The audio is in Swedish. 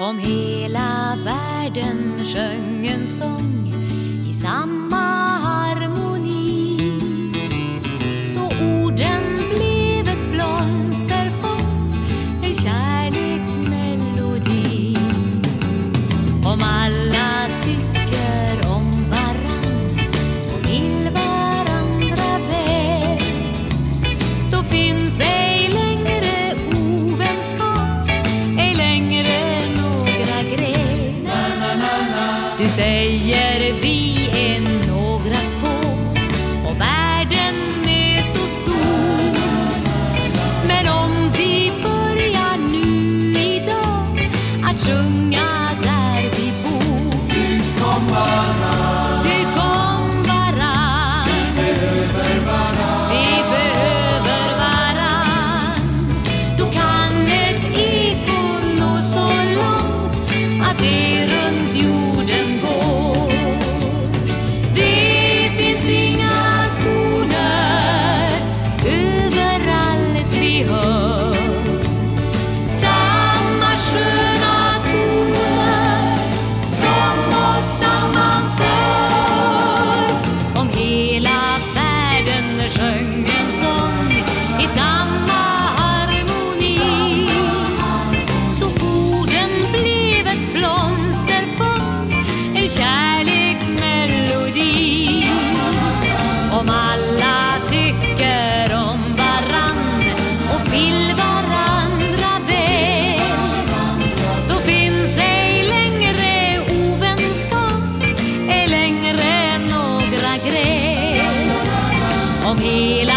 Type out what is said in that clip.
Om hela världen sjöng en sång. Du säger vi är några få och världen är så stor. Men om vi börjar nu idag att sjunga He